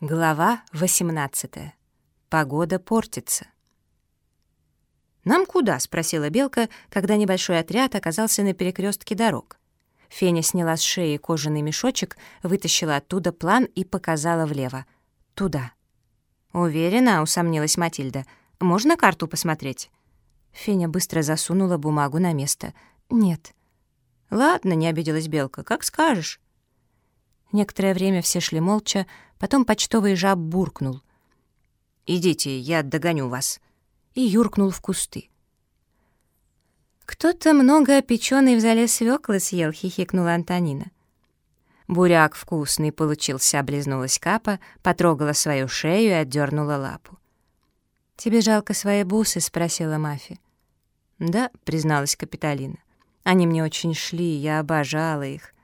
Глава 18. Погода портится. «Нам куда?» — спросила Белка, когда небольшой отряд оказался на перекрестке дорог. Феня сняла с шеи кожаный мешочек, вытащила оттуда план и показала влево. «Туда». «Уверена?» — усомнилась Матильда. «Можно карту посмотреть?» Феня быстро засунула бумагу на место. «Нет». «Ладно», — не обиделась Белка, — «как скажешь». Некоторое время все шли молча, потом почтовый жаб буркнул. «Идите, я догоню вас», и юркнул в кусты. «Кто-то много печеной в зале свеклы съел», — хихикнула Антонина. «Буряк вкусный получился», — облизнулась Капа, потрогала свою шею и отдернула лапу. «Тебе жалко свои бусы?» — спросила Мафи. «Да», — призналась Капитолина. «Они мне очень шли, я обожала их.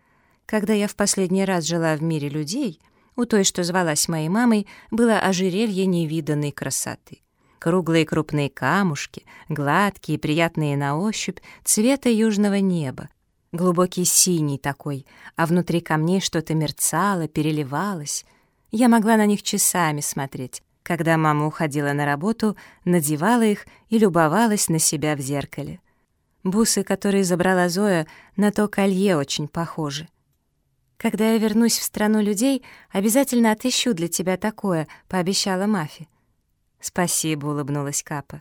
Когда я в последний раз жила в мире людей, у той, что звалась моей мамой, было ожерелье невиданной красоты. Круглые крупные камушки, гладкие, приятные на ощупь, цвета южного неба. Глубокий синий такой, а внутри камней что-то мерцало, переливалось. Я могла на них часами смотреть. Когда мама уходила на работу, надевала их и любовалась на себя в зеркале. Бусы, которые забрала Зоя, на то колье очень похожи. «Когда я вернусь в страну людей, обязательно отыщу для тебя такое», — пообещала Мафи. «Спасибо», — улыбнулась Капа.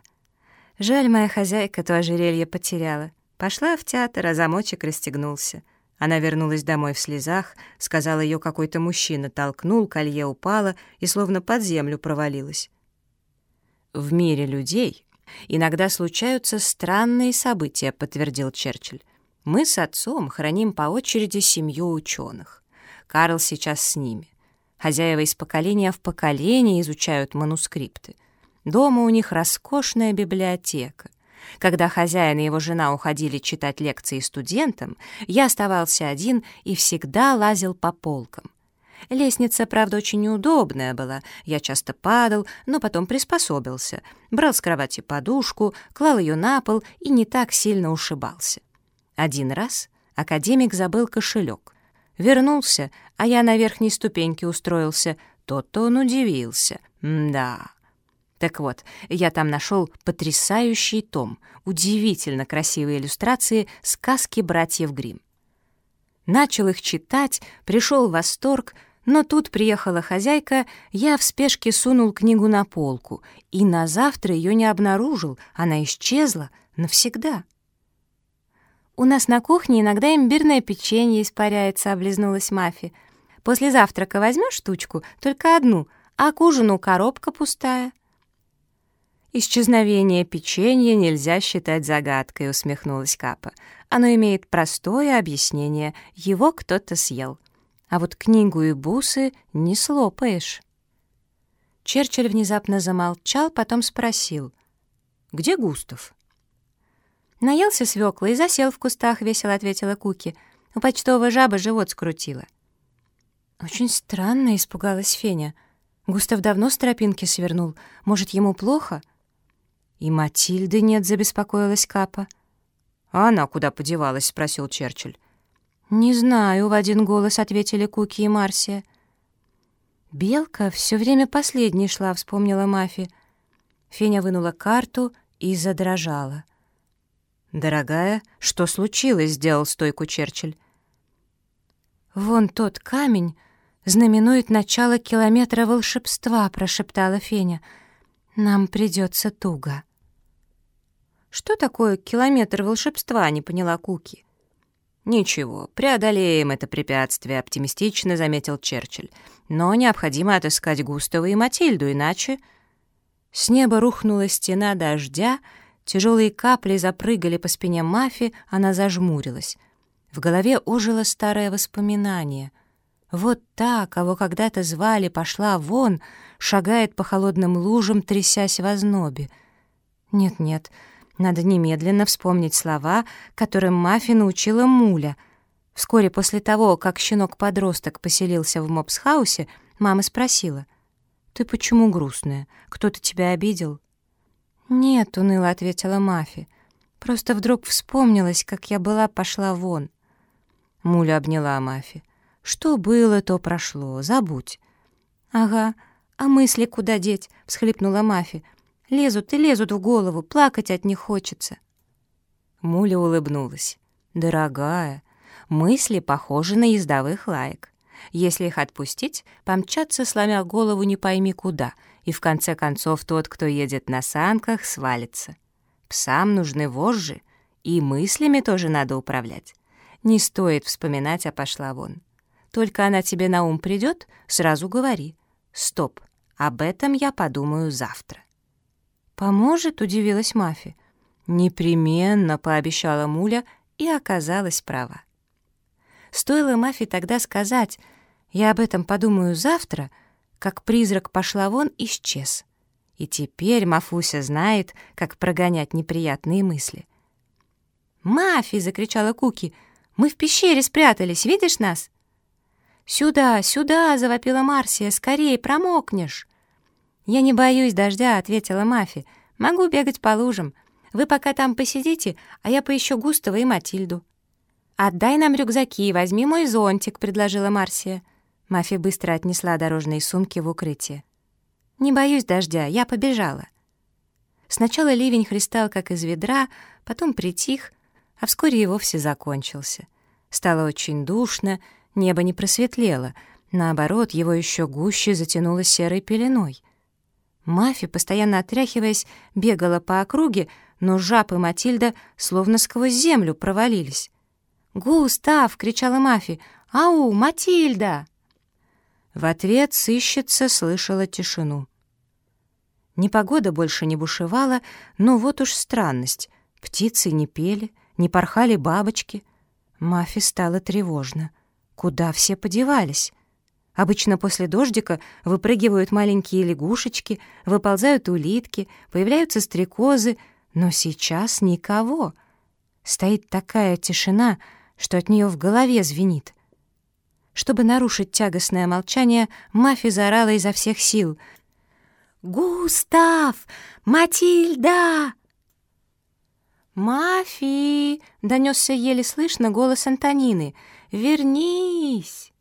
«Жаль, моя хозяйка то ожерелье потеряла. Пошла в театр, а замочек расстегнулся». Она вернулась домой в слезах, сказала, ее какой-то мужчина толкнул, колье упало и словно под землю провалилось. «В мире людей иногда случаются странные события», — подтвердил Черчилль. Мы с отцом храним по очереди семью ученых. Карл сейчас с ними. Хозяева из поколения в поколение изучают манускрипты. Дома у них роскошная библиотека. Когда хозяин и его жена уходили читать лекции студентам, я оставался один и всегда лазил по полкам. Лестница, правда, очень неудобная была. Я часто падал, но потом приспособился. Брал с кровати подушку, клал ее на пол и не так сильно ушибался. Один раз академик забыл кошелек. Вернулся, а я на верхней ступеньке устроился. Тот-то он удивился. да. Так вот, я там нашел потрясающий том, удивительно красивые иллюстрации сказки братьев Гримм. Начал их читать, пришел в восторг, но тут приехала хозяйка, я в спешке сунул книгу на полку, и на завтра ее не обнаружил, она исчезла навсегда. «У нас на кухне иногда имбирное печенье испаряется», — облизнулась Мафи. «После завтрака возьмешь штучку, только одну, а к ужину коробка пустая». «Исчезновение печенья нельзя считать загадкой», — усмехнулась Капа. «Оно имеет простое объяснение. Его кто-то съел. А вот книгу и бусы не слопаешь». Черчилль внезапно замолчал, потом спросил. «Где Густав?» «Наелся свекла и засел в кустах», — весело ответила Куки. «У почтового жаба живот скрутила». «Очень странно», — испугалась Феня. «Густав давно с тропинки свернул. Может, ему плохо?» «И Матильды нет», — забеспокоилась Капа. «А она куда подевалась?» — спросил Черчилль. «Не знаю», — в один голос ответили Куки и Марсия. «Белка все время последней шла», — вспомнила Мафи. Феня вынула карту и задрожала. «Дорогая, что случилось?» — сделал стойку Черчилль. «Вон тот камень знаменует начало километра волшебства», — прошептала Феня. «Нам придется туго». «Что такое километр волшебства?» — не поняла Куки. «Ничего, преодолеем это препятствие», — оптимистично заметил Черчилль. «Но необходимо отыскать Густава и Матильду, иначе...» С неба рухнула стена дождя, Тяжелые капли запрыгали по спине Мафи, она зажмурилась. В голове ожило старое воспоминание. Вот та, кого когда-то звали, пошла вон, шагает по холодным лужам, трясясь в ознобе. Нет-нет, надо немедленно вспомнить слова, которым Мафи научила Муля. Вскоре после того, как щенок-подросток поселился в мопсхаусе, мама спросила, «Ты почему грустная? Кто-то тебя обидел?» «Нет», — уныло ответила Мафи. «Просто вдруг вспомнилось, как я была пошла вон». Муля обняла Мафи. «Что было, то прошло, забудь». «Ага, а мысли куда деть?» — всхлипнула Мафи. «Лезут и лезут в голову, плакать от них хочется». Муля улыбнулась. «Дорогая, мысли похожи на ездовых лаек. Если их отпустить, помчаться, сломя голову не пойми куда, и в конце концов тот, кто едет на санках, свалится. Псам нужны вожжи, и мыслями тоже надо управлять. Не стоит вспоминать, а пошла вон. Только она тебе на ум придет, сразу говори. Стоп, об этом я подумаю завтра. «Поможет?» — удивилась Мафи. «Непременно», — пообещала Муля и оказалась права. Стоило Мафи тогда сказать «я об этом подумаю завтра», как призрак пошла вон исчез. И теперь Мафуся знает, как прогонять неприятные мысли. «Мафи!» — закричала Куки. «Мы в пещере спрятались, видишь нас?» «Сюда, сюда!» — завопила Марсия. «Скорее, промокнешь!» «Я не боюсь дождя», — ответила Мафи. «Могу бегать по лужам. Вы пока там посидите, а я поищу Густава и Матильду». «Отдай нам рюкзаки, возьми мой зонтик», — предложила Марсия. Мафи быстро отнесла дорожные сумки в укрытие. «Не боюсь дождя, я побежала». Сначала ливень христал, как из ведра, потом притих, а вскоре и вовсе закончился. Стало очень душно, небо не просветлело, наоборот, его еще гуще затянуло серой пеленой — Мафи, постоянно отряхиваясь, бегала по округе, но жаб и Матильда словно сквозь землю провалились. «Густав!» — кричала Мафи. «Ау, Матильда!» В ответ сыщица слышала тишину. Непогода больше не бушевала, но вот уж странность. Птицы не пели, не порхали бабочки. Мафи стало тревожно. Куда все подевались? Обычно после дождика выпрыгивают маленькие лягушечки, выползают улитки, появляются стрекозы, но сейчас никого. Стоит такая тишина, что от нее в голове звенит. Чтобы нарушить тягостное молчание, Мафи заорала изо всех сил. «Густав! Матильда!» «Мафи!» — донесся еле слышно голос Антонины. «Вернись!»